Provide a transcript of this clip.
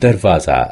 دروازه